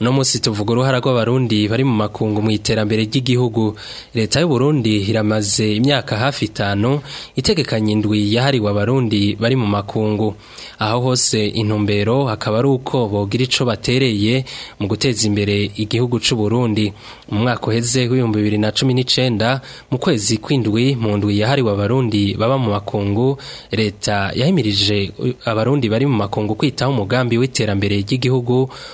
uno munsi tuvuga uruhara rw'abarundi bari mu makungu mu iterambere ry'igihugu leta y'u Burundi iramaze imyaka hafi itanu itegekanye indwi yahariwe abarundi bari mu makungu aho hose intumbero hakaba ari uko bogira ico batereye mu guteza imbere igihugu c'u Burundi mu mwaka uheze w'ibihumbi bibiri na cumi n'icenda mu kwezi kw'indwi mu ndwi yahariwe abarundi baba mu makungu leta yahimirije abarundi bari mu makungu kwitaho umugambi w'iterambere ry'igihugu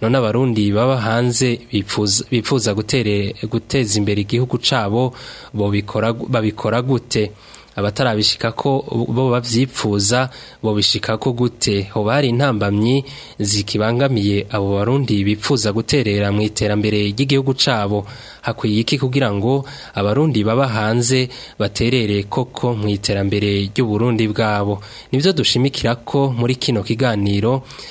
none abarundi baba hanze bifuza guteza imbere igihugu cabo babikora gute abatarabishika ko bo bavyipfuza bo bishika ko gute ho bari intambamyi zikibangamiye abo barundi bipfuza guterera mu iterambere ry'igihugu cabo hakwiye iki kugira ngo abarundi baba hanze baterere koko mu iterambere ry’u ry'uburundi bwabo nibyo dushimikira ko muri kino kiganiro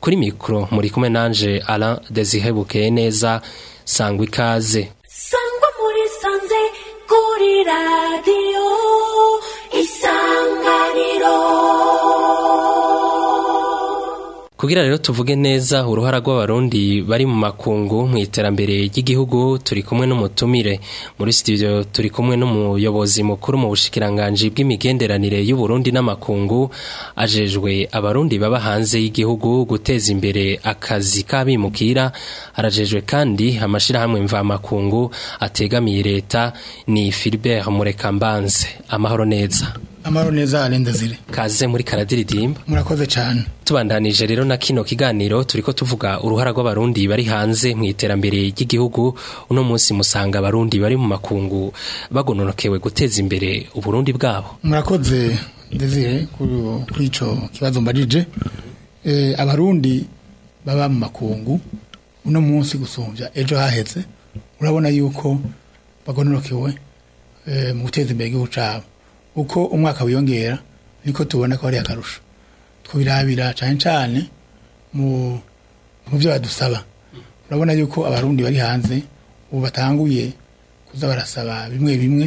kuri mikro muri kumwe nanje Alain Desire Bukeye neza sangwa ikaze sangwa muri sanze kuri radio isangwa kugira rero tuvuge neza uruhara rw'abarundi bari mu makungu mu iterambere ry'igihugu turi kumwe n'umutumire muri studio turi kumwe n'umuyobozi mukuru mu bushikiranganji bw'imigenderanire y'uburundi n'amakungu ajejwe abarundi baba hanze y'igihugu guteza imbere akazi k'abimukira arajejwe kandi amashyirahamwe mvamakungu ategamiye leta ni Philbert Murekambanze amahoro neza amaro neza arenda zire kaze muri karadiridimba murakoze cyane tubandanije rero na kino kiganiro turiko tuvuga uruhara rw'abarundi bari hanze mu iterambere ry'igihugu uno munsi musanga abarundi bari mu makungu bagononokewe guteza imbere uburundi bwabo murakoze desire kuri ico kibazo mbarije e, abarundi baba mu makungu uno munsi gusumbya ejo haheze urabona yuko bagononokewe eh, mu guteza imbere igihugu cyabo uko umwaka wiyongera niko tubona ko hari akarusho twirabira cyane cyane mu byo badusaba urabona yuko abarundi bari hanze ubu batanguye kuza barasaba bimwe bimwe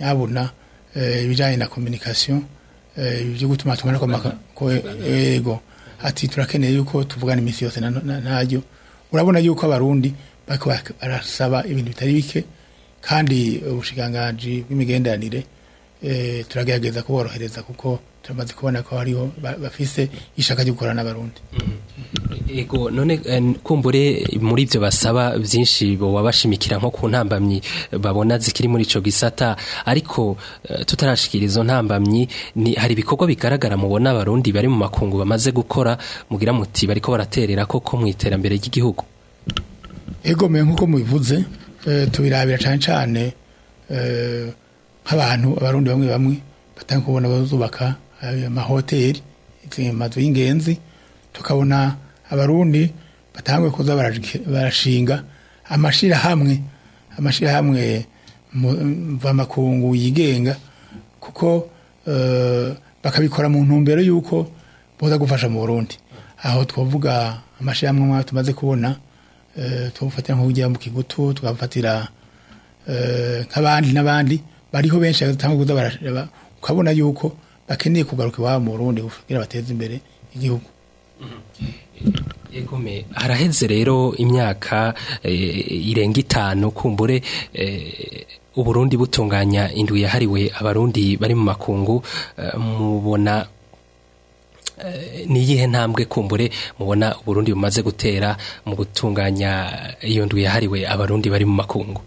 nyabona ibijyanye na communication ibyo gutuma tumana ko yego ati turakeneye yuko tuvugana iminsi yose ntajyo urabona yuko abarundi barasaba ibintu bitari bike kandi ubushikangaji bw'imigenderanire Eh, turagerageza kuborohereza kuko turamaze kubona ko hariho bafise ishaka ryo gukorana n'abarundi yego mm-hmm. none eh, kumbure muri ibyo basaba byinshi wabashimikira nko ku ntambamyi babona zikiri muri icyo gisata ariko eh, tutarashikira ntambamyi ni hari ibikorwa bigaragara mubona abarundi bari mu makungu bamaze gukora mugira muti bariko baraterera koko mu iterambere ry'igihugu ego mwe nk'uko mubivuze tubirabira cyane cyane nk'abantu abarundi bamwe bamwe batanga kubona bazubaka amahoteli eh, amazu y'ingenzi tukabona abarundi batangwe kuza barashinga amashyirahamwe amashyirahamwe mvamakungu yigenga kuko eh, bakabikora mu ntumbero y'uko boza gufasha mu burundi aho twavuga amashyirahamwe nk'ayo tumaze kubona eh, tubafatira nk'ubujya mu kigutu tukafatira nk'abandi n'abandi bariho benshi batanga barashaba ukabona yuko bakeneye kugaruka iwabo mu rundi kugira bateze imbere igihugu mm-hmm. Egome haraheze rero imyaka eh, irenga itanu kumbure eh, uburundi butunganya indwi yahariwe abarundi bari mu makungu eh, mubona niyihe ntambwe kumbure mubona uburundi bumaze gutera mu gutunganya iyo ndwi yahariwe abarundi bari mu makungu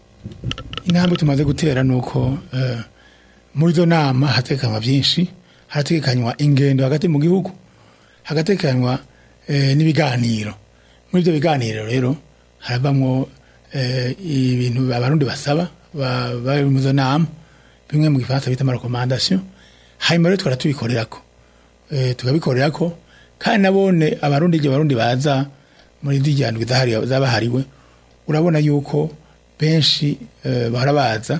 intambwe tumaze gutera nuko uko eh, muri izo nama hatekanywa byinshi haratekanywa ingendo hagati mu gihugu hagatekanywa eh, n'ibiganiro muri ibyo biganiro rero harabamo eh, ibintu abarundi basaba bari mu izo nama bimwe mu gifaransa bita amarekomandasiyo hanyuma rero twara tubikorera ko tukabikorera ko kandi nabone abarundi igihe abarundi baza muri z'ijyandwi z'abahariwe urabona yuko benshi eh, barabaza baza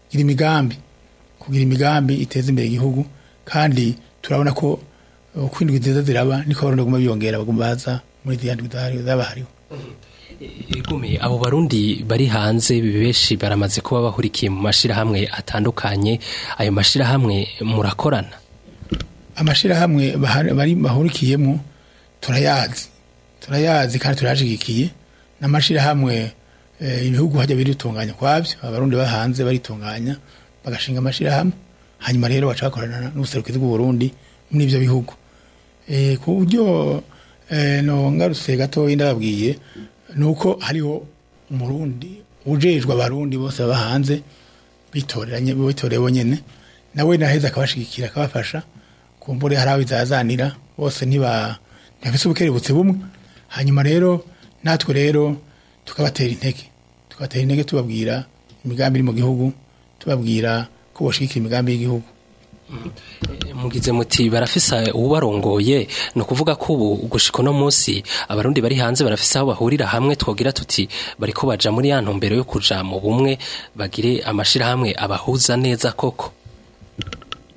kugira imigambi kugira imigambi iteza imbere igihugu kandi turabona ko kwindwa inziza ziraba niko abarundi baguma biyongera baguma baza muri zihandi zaba hariho igume eh, abo barundi bari hanze benshi baramaze kuba bahurikiye mu mashirahamwe atandukanye ayo mashirahamwe murakorana amashirahamwe bari bahurikiyemo turayazi turayazi kandi turashigikiye n'amashirahamwe eh, ibihugu hajya biritunganya kwabyo abarundi bahanze baritunganya bagashinga amashirahamwe hanyuma rero baca bakorana n'ubuserukizi bw'u Burundi muri bihugu Eh, ku buryo eh, ngarutse gatoya ndababwiye ni uko hariho umurundi ujejwe abarundi bose bahanze hanze bitoreranye bitoreye bonyine nawe naheza akabashigikira akabafasha ku mbure hari aho izazanira bose ntibafise ubukerebutse bumwe hanyuma rero natwe rero tukabatera intege tukabatera intege tubabwira imigambi iri mu gihugu tubabwira ko bashigikira imigambi y'igihugu mugize muti barafise ubarongoye no kuvuga ko ubu gushika no munsi abarundi bari hanze barafisa aho bahurira hamwe twogira tuti bariko baja muri yantu mbere yo kuja mu bumwe bagire amashira hamwe abahuza neza koko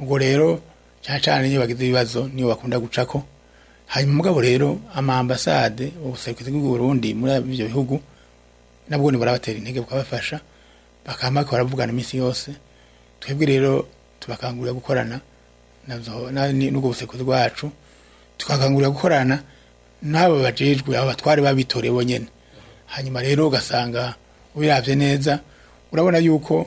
ubwo rero cyane cyane iyo bagize ibibazo niyo bakunda guca ko hanyuma mugabo rero amambasade ubuserukizi bw'uburundi muri ibyo bihugu nabwo ni barabatera intege bukabafasha bakambaka baravugana iminsi yose twebwe rero tubakangurira gukorana n'ubwo buserukizi bwacu tukakangurira gukorana n'abo bajejwe aba batware babitorewe nyine hanyuma rero ugasanga ubirabye neza urabona yuko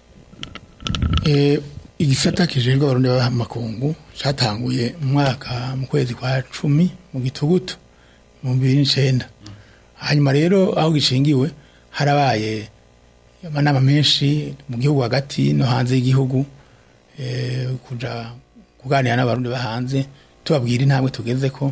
eh, igisata kijejwe abarundi baba makungu cyatanguye mwaka mu kwezi kwa cumi mu gitugutu mu bibiri hanyuma rero aho gishingiwe harabaye amanama menshi mu gihugu hagati no hanze y'igihugu eh, kujya kuganira n'abarundi bo tubabwira intambwe tugeze ko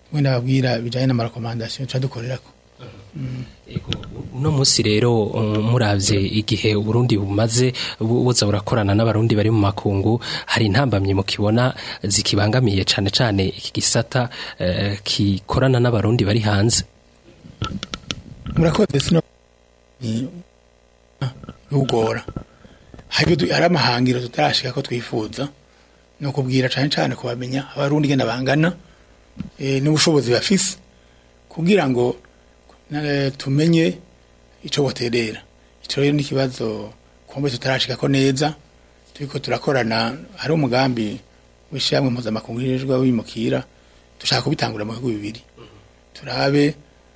mwe nababwira bijyanye n'amarakomandasiyo tuba ko mm. uno munsi rero um, murabye igihe uburundi bumaze buza burakorana n'abarundi bari mu makungu hari intambamyi mukibona zikibangamiye cyane cyane iki gisata eh, kikorana n'abarundi bari hanze murakoze rugora hari amahangiro tutarashika ko twifuza ni ukubwira cyane cyane kubamenya abarundi ngenda bangana eh, n'ubushobozi bafise kugira ngo eh, tumenye icyo boterera icyo rero ni ikibazo kumbe tutarashika ko neza turiko turakorana hari umugambi w'ishyirahamwe mpuzamakungu rijejwe wimukira dushaka kubitangura mu bihugu bibiri turabe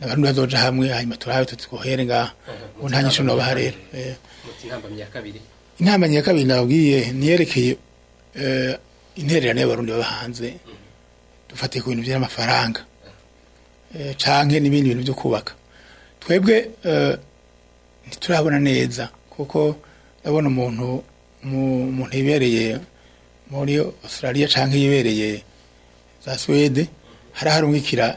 abantu bazoja hamwe hanyuma turahabe tutikohere ngaha ubu nta nyinshi nobaha rero eh. mutihambamye ya kabiri inama ya kabiri nabwiye niyerekeye eh, intererano y'abarundi baba hanze dufatiye ku bintu by'amafaranga eh, canke n'ibindi bintu byo kubaka twebwe eh, ntiturabona neza kuko ndabona umuntu umuntu yibereye muri australia canke yibereye za Suwede hari harungikira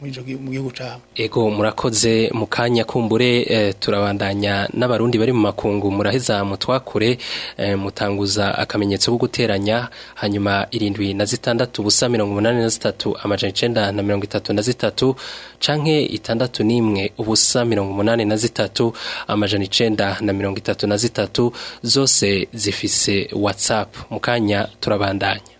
mu gihugu ego murakoze mu kanya kumbure eh, turabandanya n'abarundi bari mu makungu muraheza mutwakure eh, mutanguza akamenyetso ko guteranya hanyuma irindwi na zitandatu ubusa mirongo umunani na zitatu amajana icyenda na mirongo itatu na zitatu canke itandatu n'imwe ubusa mirongo umunani na zitatu amajana icyenda na mirongo itatu na zitatu zose zifise watsapu mu kanya turabandanya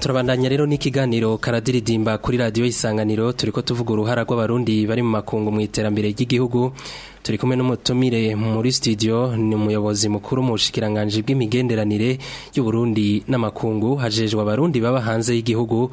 turabandanya rero n'ikiganiro karadiridimba kuri radiyo y'isanganiro turi ko tuvuga uruhara rw'abarundi bari mu makungu mu iterambere ry'igihugu turi kumwe n'umutumire muri studio ni umuyobozi mukuru mu bushikiranganji bw'imigenderanire y'uburundi n'amakungu hajejwe abarundi baba hanze y'igihugu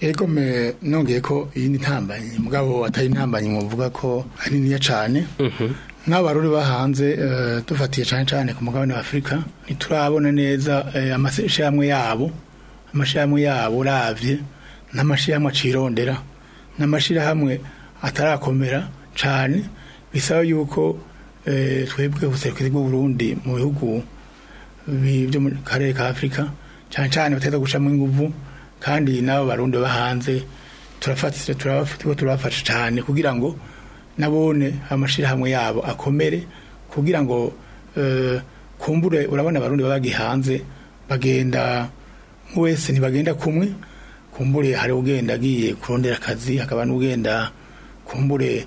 ego me nongeye ko iyi ntambamyi mugabo atari intambamyi muvuga ko ari niya cyane mhm. nk'abaruri bahanze tufatiye eh, cyane cyane ku mugabane wa afurika ntiturabona neza eh, amashyirahamwe yabo amashyirahamwe yabo urabye n'amashyirahamwe acirondera n'amashyirahamwe atarakomera cyane bisaba yuko eh, twebwe bw’u bw'uburundi mu bihugu byo mu karere ka Afrika cyane cyane bateza gucamo ingufu kandi n'abo barundi bahanze turabafasha cyane kugira ngo nabone amashirahamwe yabo akomere kugira ngo eh, kumbure urabona abarundi baba bagihanze bagenda nk'uwese ntibagenda kumwe kumbure hari ugenda agiye kurondera akazi hakaba n'ugenda kumbure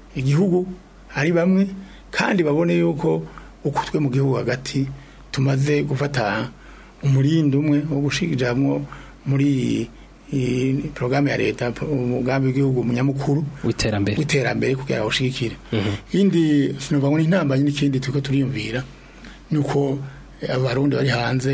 igihugu ari bamwe kandi babone yuko uko twe mu gihugu hagati tumaze gufata umurindi umwe wo gushigijamwo muri porogaramu ya leta umugambi w'igihugu umunyamukuru w'iterambere w'iterambere kugira ngo ushikire indi sinobango n'intambanye n'ikindi turiko turiyumvira nuko abarundi bari hanze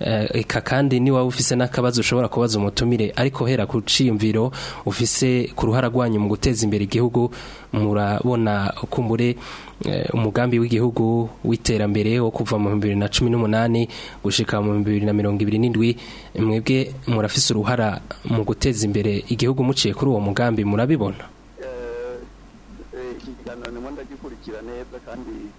Eh, eka kandi niba ufise n'akabazo ushobora kubaza umutumire ariko hera ku ufise ku ruhara rwanyu mu guteza imbere igihugu murabona ukumbure eh, umugambi w'igihugu w'iterambere wo kuva mu bibiri na cumi n'umunani gushyika mu bibiri na mirongo ibiri n'indwi mwebwe murafise uruhara mu guteza imbere igihugu muciye kuri uwo mugambi murabibona eh, kandi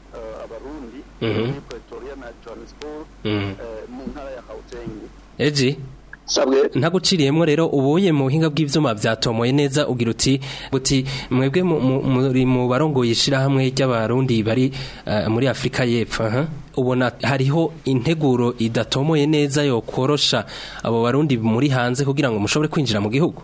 abarundi mhm. muri pretoria na johannesburg mu ntara ya gauteng ntaguciriyemo rero ubuye mu buhinga bw'ibyuma byatomoye neza ugira uti buti mwebwe muri mu barongoye ishyirahamwe ry'abarundi bari eh, muri afurika y'epfo ubona hariho integuro idatomoye neza yo korosha abo barundi muri hanze kugira ngo mushobore kwinjira mu gihugu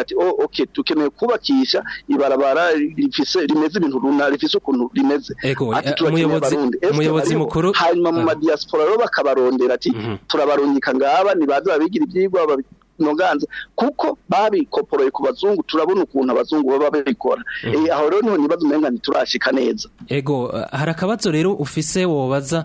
ati oh ok tukeneye kubakisha ibarabara rimeze ibintu runaka rifise ukuntu rimeze ati turakeneye abarundi hanyuma mu madiyasipora rero bakabarondera ati mhm. turabarungika ngaba ntibaze babigira ibyigwa muganza kuko babikoporoye ku bazungu turabona ukuntu abazungu baba babikora mm. eh, aho rero niho ntibaze umenga ntiturashika neza ego eh, hari rero ufise wobaza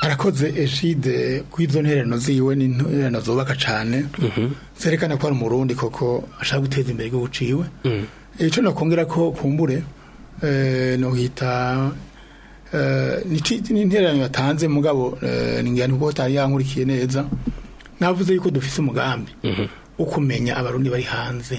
arakoze eshide kw'izo ntererano ziwe ni intererano zubaka cyane mhm. zerekana ko ari umurundi koko ashaka guteza imbere igihugu ciwe mhm. icyo nakongera ko kumbure eh, nohita eh, n'intererano yatanze mugabo ngira ngo utari neza navuze yuko dufise umugambi ukumenya mhm. kumenya abarundi bari hanze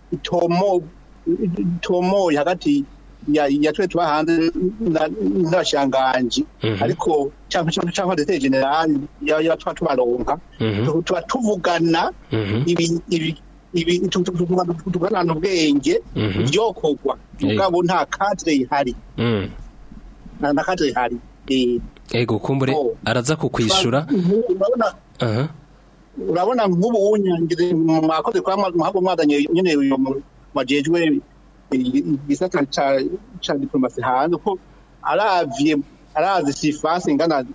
itomo itomoye hagati yacuwe hanze n'abashyanganje mhm. ariko cyangwa ndetse generali tuba tubaronka mhm. tuba tuvugana mhm. tuvugana ubwenge ibyokorwa ubwabo nta kadire ihari mm. nta kadire ihari ego kumbure oh. araza kukwishura uh-huh. urabona nk'ubu wunyangire mwakoze kwa muhabwa mwadanye nyine uyu majejwe igisa ca diplomasi hanze ko aravye arazi sifase ingana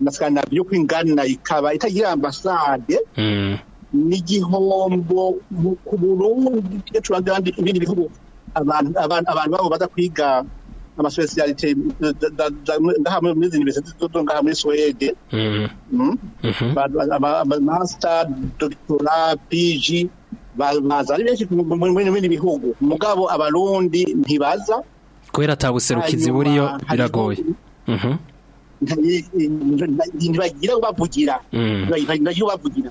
na Scandinavia uko ingana ikaba itagira ambasade hmm. n'igihombo ku Burundi cyo turandira ibindi bihugu abantu babo baza kwiga amasosialite ngaha muri izi universite zo ngaha muri Swede hmm. Hmm? master doctorat PG baza ari benshi mu bihugu mugabo abarundi ntibaza kubera atabuserukizi buriyo biragoye mhm. ntibagira ubavugira mm. ntibagira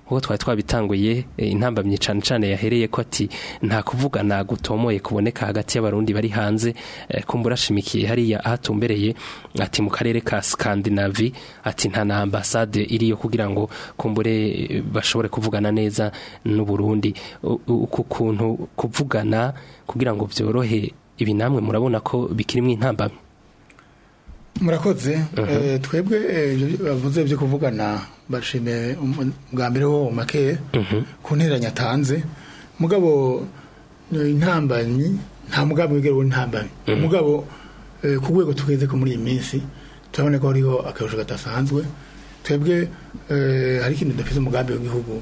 kuko twa twabitanguye eh, intambamyi cyane cyane yahereye ko ati nta kuvugana gutomoye kuboneka hagati y'abarundi bari hanze eh, kumbura ashimikiye hariya ahatumbereye ati mu karere ka Scandinavi ati nta na ambassade iriyo kugira ngo kumbure bashobore kuvugana neza n'u Burundi uko kuntu kuvugana kugira ngo byorohe ibi namwe murabona ko bikirimo intambamyi murakoze uh-huh. eh, twebwe eh, bavuze byo kuvugana bashimiye um, um, bwa mbere uh-huh. wo make ku ntereranye atanze mugabo intambanyi nta mugambi wigera w'intambanyi mugabo ku rwego tugeze ko muri iyi minsi turabona ko hariho akarusho kadasanzwe twebwe eh, hari ikintu dufite umugambi w'igihugu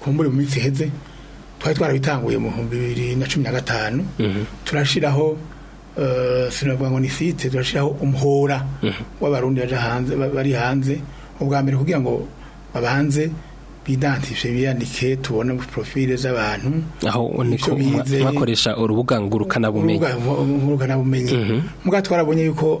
kumbura mu minsi iheze twari twarabitanguye mu bihumbi bibiri na cumi na gatanu turashyiraho Eh, sinavuga ngo ni site turashyiraho umuhora mhm. w'abarundi bari hanze ubwa mbere kugira ngo babanze bidantifishe biyandike tubona profile z'abantu aho bakoresha urubuga ngurukanabumenyi mbwa mhm. twarabonye yuko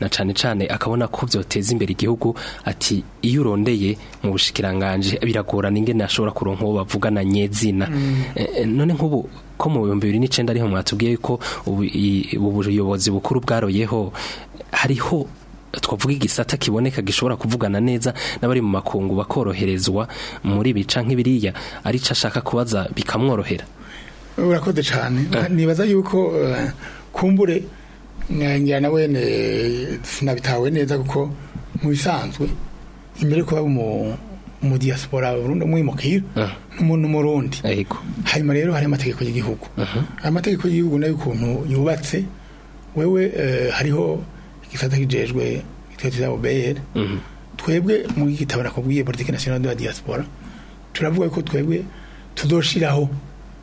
na cyane cyane akabona ko byoteza imbere igihugu ati iyo urondeye mu bushikiranganje biragorana ingene ashobora kuronka uwo bavugana nyezina eh, eh, none nk'ubu ko mu bihumbi bibiri n'icyenda ariho mwatubwiye ko ubuyobozi bukuru bwaroyeho hariho twavuga igisata kiboneka gishobora kuvugana neza n'abari mu makungu bakoroherezwa muri bica nk'ibiriya arico ashaka kubaza bikamworohera urakoze cyane eh. nibaza yuko eh, kumbure eh, ngira wene sinabitawe neza kuko mu bisanzwe imbere kuba mu mu diaspora Burundi umwe n'umuntu mu Burundi yego hanyuma rero hari amategeko y'igihugu amategeko y'igihugu nayo kuntu yubatse wewe eh, hariho igisata kijejwe itwa BR mhm. twebwe mu gitabo nakubwiye politique nationale de la diaspora turavuga ko twebwe tudoshiraho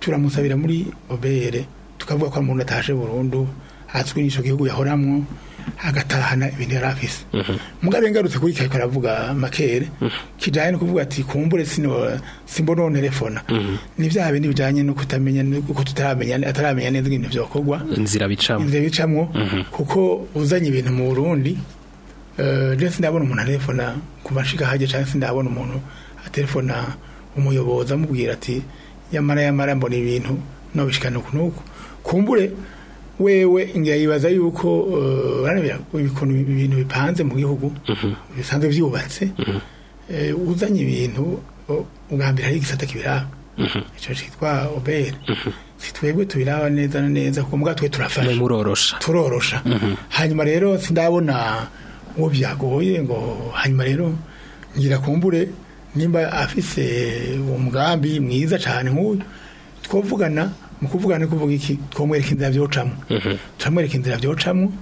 turamusabira muri obere tukavuga ko umuntu atashe burundu azwi n'icyo gihugu yahoramwo agatahana ibintu yari afise mhm. mugabe ngarutse kuri kare karavuga makere mhm. kijanye no kuvuga ati kumbure sino simbono telefona mhm. ni bya bindi bijanye no kutamenya uko tutaramenya ataramenya neza ibintu byokorwa inzira bicamwe inzira bicamwe kuko uzanye ibintu mu Burundi eh uh, ndabona umuntu telefona kumashika haje cyangwa ndabona umuntu atelefona umuyobozi amubwira ati yamara yamara mbona ibintu no bishikana kunuko kumbure wewe ngiyibaza yuko eh, ibintu ibintu bipanze mu gihugu mhm. bisanzwe byubatse mhm. eh, uzanye ibintu ugambira ari igisata kibiraba mhm. icyo cyitwa oberi si twebwe tubiraba neza neza kuko mbwa twe turafasha murorosha turorosha hanyuma rero sindabona uwo byagoye ngo hanyuma rero ngira kumbure nimba afise umugambi mwiza cyane nk'uyu twavugana Mukuvuga kuvuga ni kuvuga iki twamwereka inzira byocamo mhm. turamwereka inzira byocamo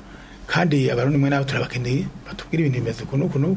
kandi abarundi mwe nabo turabakeneye batubwira ibintu bimeze ukuntu ukuntu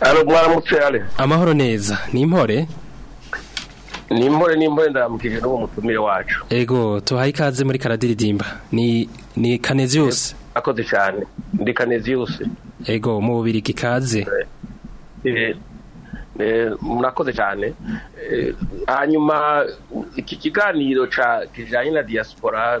alo mwaramutse ale amahoro neza ni impore ni impore ni impore ndaramukije n'uwo mutumire wacu ego tuhaye ikaze muri karadiridimba ni ni kanezi akoze cyane ndi kanezi ego mu bubiri ikaze eh, eh, Eh, murakoze cyane eh, hanyuma iki kiganiro kijyanye na diaspora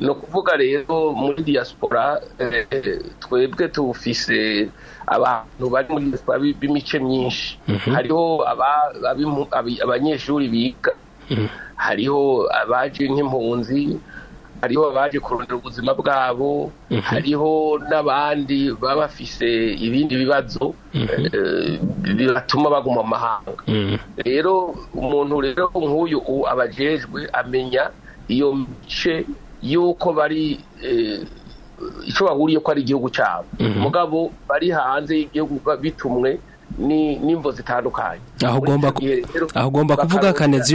ni ukuvuga rero muri diaspora eh, twebwe tuwufise abantu bari muri diaspora b'imice myinshi mhm. hariho abanyeshuri biga mhm. hariho abaje nk'impunzi hariho abaje kurondera ubuzima bwabo mhm. hariho n'abandi baba bafise ibindi bibazo eh, bibatuma baguma amahanga rero umuntu rero nk'uyu ubu abajejwe amenya iyo mice yuko bari eh, icyo bahuriye ko ari igihugu cyabo mhm. mugabo bari hanze y'igihugu bitumwe n'imvo zitandukanye aho ugomba kuvuga kanezi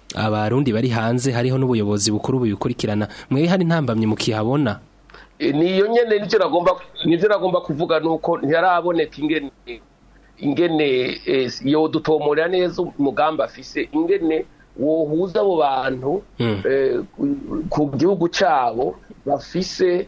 abarundi bari hanze hariho n'ubuyobozi bukuru bubikurikirana mwe hari ntambamye mukihabona eh, niyo nyene nicyo nagomba kuvuga nuko ntiharaboneka ingene ingene eh, yo dutomorera neza umugambi afise ingene wohuza abo bantu hmm. eh, ku gihugu cyabo bafise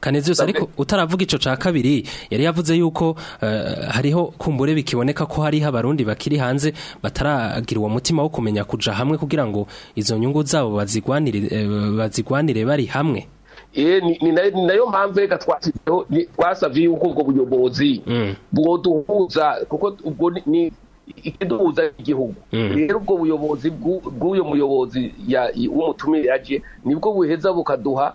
kanezi yose ariko utaravuga icyo cya kabiri yari yavuze yuko eh, hariho kumbure bikiboneka ko hariho abarundi bakiri hanze bataragira uwo mutima wo kumenya kujya hamwe kugira ngo izo nyungu zabo bazigwanire eh, bari hamwe Eh, ni nayo mpamvu reka twashyizeho twasabye yuko ubwo buyobozi bwoduhuza mm. kuko ubwo ni ikiduhuza igihugu mm. rero ubwo buyobozi bw'uyu muyobozi w'umutumire yaje nibwo buheza bukaduha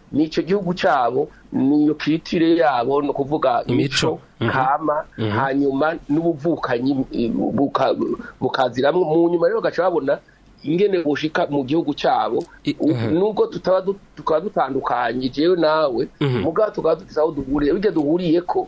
ni icyo gihugu cyabo niyo kitire yabo ni ukuvuga imico kama mhm. hanyuma n'ubuvukanyi bukaziramo mu nyuma rero gaca babona ingene bushika mu gihugu cyabo uh-huh. nubwo tutaba tukaba dutandukanye jewe nawe uh-huh. mugabo tukaba dufite aho duhuriye bijya duhuriye ko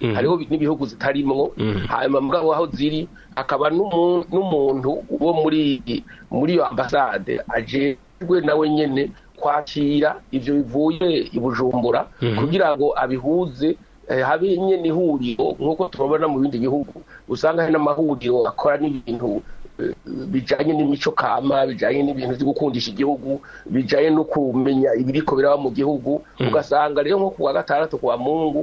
mhm. hariho n'ibihugu zitarimo mhm. hanyuma mugabo aho ziri akaba n'umuntu wo muri muri iyo ambasade ajejwe nawe nyene kwakira ibyo bivuye i bujumbura kugira ngo abihuze eh, habe nyene ihuriro nk'uko tubabona mu bindi bihugu usanga hari n'amahuriro akora n'ibintu bijyanye n'imico kama bijyanye n'ibintu byo gukundisha igihugu bijyanye no kumenya ibiriko biraba mu gihugu hmm. ugasanga rero nko ku wa gatandatu kwa mungu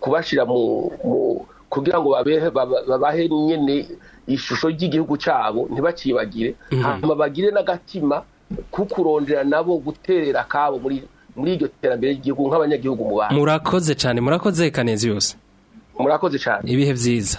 kubashira mu kugira ngo babahe nyine ishusho ry'igihugu cyabo ntibakibagire mhm. bagire n'agatima ko kurondera nabo guterera akabo muri iryo terambere ry'igihugu nk'abanyagihugu mu bantu murakoze cyane murakoze kanezi yose murakoze cyane ibihe byiza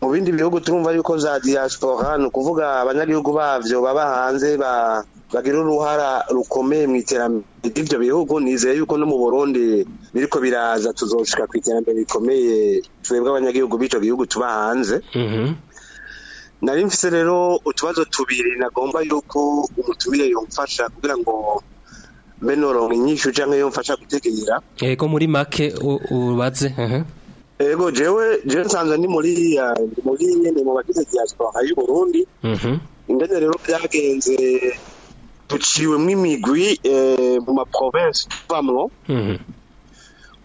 mu bindi bihugu turumva yuko za diaspora ni kuvuga abanyagihugu babyo baba hanze bagira uruhara rukomeye mu iterambere ry'ibyo bihugu nizeye yuko no mu burundi biriko biraza tuzoshika ku iterambere rikomeye twebwe abanyagihugu b'icyo gihugu tuba hanze mm -hmm. nari mfise rero utubazo tubiri nagomba yuko umutumire yomfasha kugira ngo mbe noronka inyishu canke yomfasha gutegera yego muri make ubaze yego jewe jewe nsanzwe ndi muri muri nyene mu bagize diaspora y'u Burundi mhm. ingene rero byagenze duciwemwo imigwi eh, mu ma province tuvamwo mhm.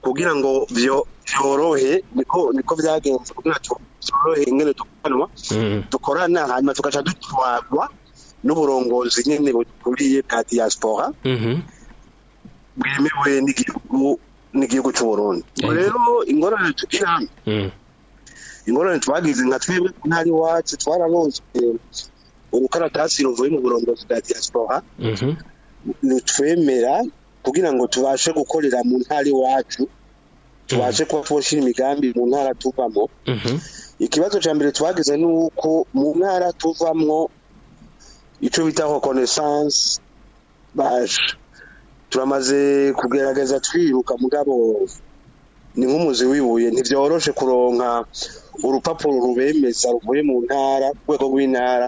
kugira ngo vyo byorohe niko niko byagenze kugira ngo byorohe nyine dukorana mm. dukorana hanyuma tugaca dutwarwa n'uburongozi nyine bukuriye bwa diaspora mm-hmm. bwemewe n'igihugu n'igihugu cy'uburundi rero ingorane tukiri hano mm. ingorane twagize nka twebwe ntari wacu twarabonye urukaratasi ruvuye mu burongozi bwa diaspora rutwemera mm-hmm. kugira ngo tubashe gukorera mu ntara iwacu twaje kuba twoshira imigambi mu ntara tuvamo mhm. ikibazo cya mbere twagize ni uko mu ntara tuvamo icyo bita reconnaissance baje turamaze kugerageza twiruka mugabo ni nk'umuzi wibuye ntibyoroshe kuronka urupapuro rubemeza ruvuye mu ntara rwego rw'intara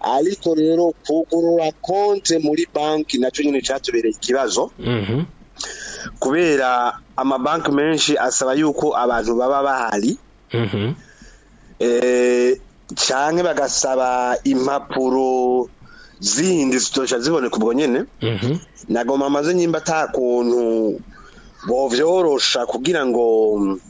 ariko rero kugurura konte muri banki nacyo nyine cyatubereye ikibazo mhm. kubera amabanki menshi asaba yuko abantu baba bahari mhm. eh, cyane bagasaba impapuro zindi zitosha zibone ubwo nyine mhm. ntabwo mamaze nyimba atakuntu bovyorosha kugira ngo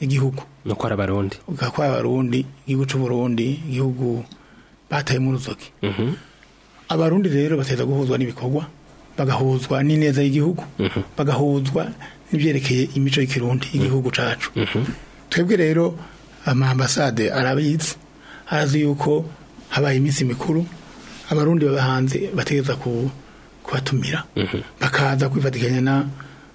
igihugu no kwa abarundi kwa abarundi igihugu cy'u Burundi igihugu bataye mu ruzoki mhm. abarundi rero bateza guhuzwa n'ibikorwa bagahuzwa n'ineza y'igihugu mhm. bagahuzwa n'ibyerekeye imico y'ikirundi mhm. igihugu cacu twebwe rero ama amambasade arabizi azi yuko habaye iminsi mikuru abarundi baba hanze bategeza kubatumira bakaza kwifatikanya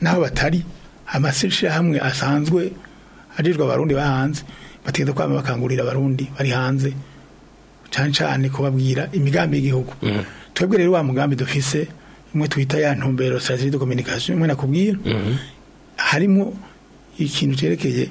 n'aho batari amashyirahamwe asanzwe ajejwe abarundi bahanze batinda kwama bakangurira abarundi bari hanze cyane cyane kubabwira imigambi y'igihugu mm. twebwe rero wa mugambi dufise umwe twita ya ntumbero strategie de communication imwe nakubwira mm-hmm. harimo ikintu cyerekeye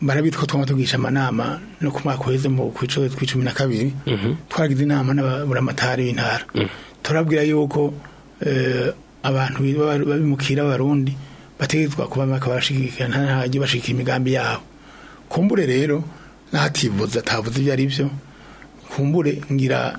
barabitwa ko twamadugisha amanama no ku mwaka mu kwiciro tw'icumi na kabiri mhm. twaragize inama n'aburamatari b'intara mhm. turabwira yuko eh, abantu babimukira abarundi bategetswa kuba bakabashikira ntahajye bashikira imigambi yabo kumbure rero nahativuza atavuze ibyo ari byo kumbure ngira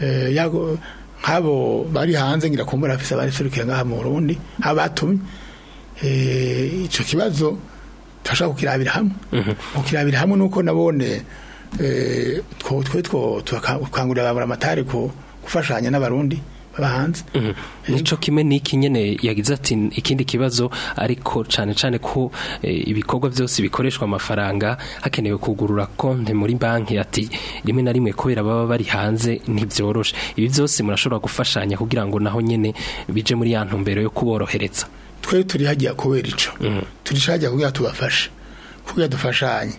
eh, yago nk'abo bari hanze ngira afisa bari bariserukira ngaha mu Burundi abatumye eh ico kibazo tashaka kukirabira hamwe mhm. ukirabira hamwe nuko nabone eh twe twe twakangurira abamatari ko gufashanya n'abarundi bahanze mm-hmm. nico kimwe n'iki nyene yagize ati ikindi kibazo ariko cyane cyane ko eh, ibikorwa byose bikoreshwa amafaranga hakenewe kugurura konte muri banki ati rimwe na rimwe kubera baba bari hanze ntibyoroshe ibi byose murashobora gufashanya kugira ngo naho nyene bije muri yantu mbere yo kuborohereza twe turi hagiye kubera ico mm-hmm. turi hagiye kugira tubafashe kugira dufashanye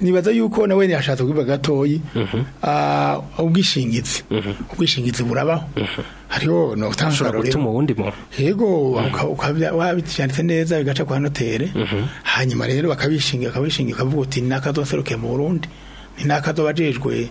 nibaza yuko nawe yashatse kubiba gatoyi mhm. ah, ubwishingizi mhm. ubwishingizi burabaho mhm. hariho nokutangura gutuma uwundi mu yego wabicyanditse neza bigaca kwa notere hanyuma rero bakabishingira bakabishingira kavuga uti nakazoseruke mu Burundi ni nakazobajejwe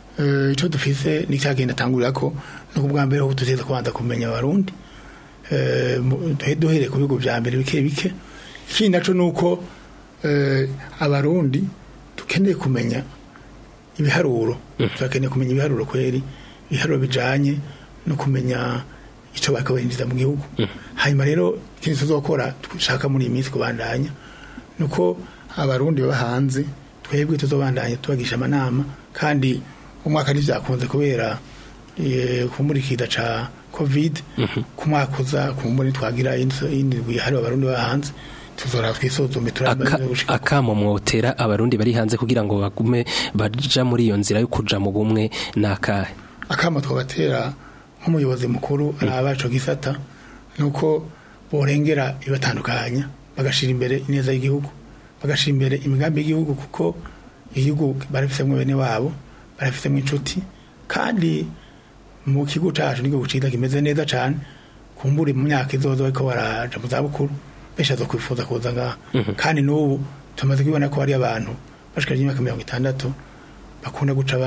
eh, icyo dufise n'icyagenda atangurira ko nuko ubwa mbere ubu tuzi kubanza kumenya abarundi duhe duhere ku bigo bya mbere bike bike ikindi nacyo Eh, abarundi tukeneye kumenya ibiharuro hmm. turakeneye kumenya ibiharuro kweri ibiharuro bijanye no kumenya icyo bakabinjiza mu gihugu hmm. hanyuma rero ikintu tuzokora dushaka muri iyi minsi kubandanya ni uko abarundi baba hanze twebwe tuzobandanya tubagisha amanama kandi umwaka ntibyakunze kubera eh, kumurikira ca covid hmm. ku mwaka ku mboni twagira indi yihariwe abarundi baba hanze tuzora twisuzuma akamo mwotera abarundi bari hanze kugira ngo bagume baja muri iyo nzira yo kuja mu bumwe nakahe akamo twabatera nk'umuyobozi mukuru arabaco mm. gisata nuko borengera ibatandukanya bagashira imbere ineza y'igihugu bagashira imbere imigambi y'igihugu kuko igihugu mu bene wabo mu inshuti kandi mu kigo cacu nigo gucida kimeze neza cyane kumbure mu myaka izozo ariko baraja mu zabukuru benshi aza kwifuza mhm. kandi n'ubu tumaze kubibona ko hari abantu bashikirije imyaka mirongo itandatu bakunda guca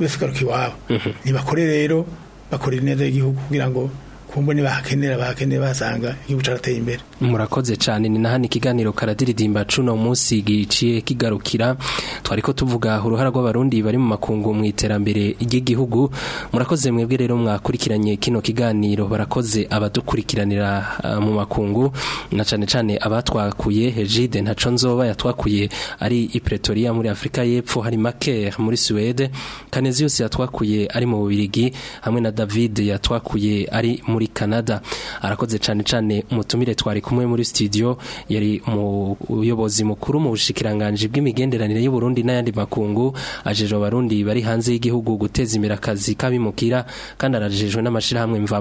basigaruka iwabo mhm. ntibakorere rero bakorere neza igihugu kugira ngo ku mboni bahakenera bahakenera basanga igihugu imbere murakoze cyane ni nahani ikiganiro karadiridimba cuno munsi giciye kigarukira twariko tuvuga uruhara rw'abarundi bari mu makungu mu iterambere ry'igihugu murakoze mwebwe rero mwakurikiranye kino kiganiro barakoze abadukurikiranira eh, mu makungu na cyane cyane abatwakuye Hejide Ntaconzoba yatwakuye ari i Pretoria muri Afrika y'Epfo hari Maker muri Suwede Kanezi yatwakuye ari mu Bubiligi hamwe na David yatwakuye ari muri muri Canada arakoze cyane cyane umutumire twari kumwe muri studio yari mu umuyobozi mukuru mu bushikiranganje bw'imigenderanire y'u Burundi n'ayandi makungu ajeje abarundi bari hanze y'igihugu guteza imbere akazi kabimukira kandi arajejwe n'amashirahamwe mva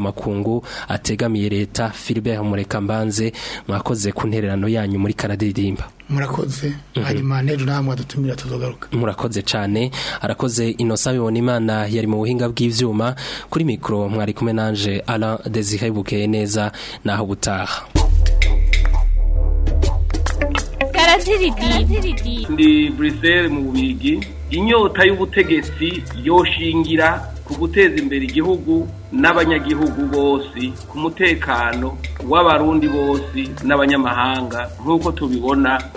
ategamiye leta Philbert Murekambanze mwakoze ku ntererano yanyu muri Canada Karadirimba murakoze mhm. hanyuma n'ejo namwe adutumira tuzogaruka murakoze cyane arakoze inosa bibona imana yari mu buhinga bw'ibyuma kuri mikoro mwari kumwe nanje ara dezihari bukeye neza naho butaha ndi buriseri mu bigi inyota y'ubutegetsi yoshingira ku guteza imbere igihugu n'abanyagihugu bose ku mutekano w'abarundi bose n'abanyamahanga nk'uko tubibona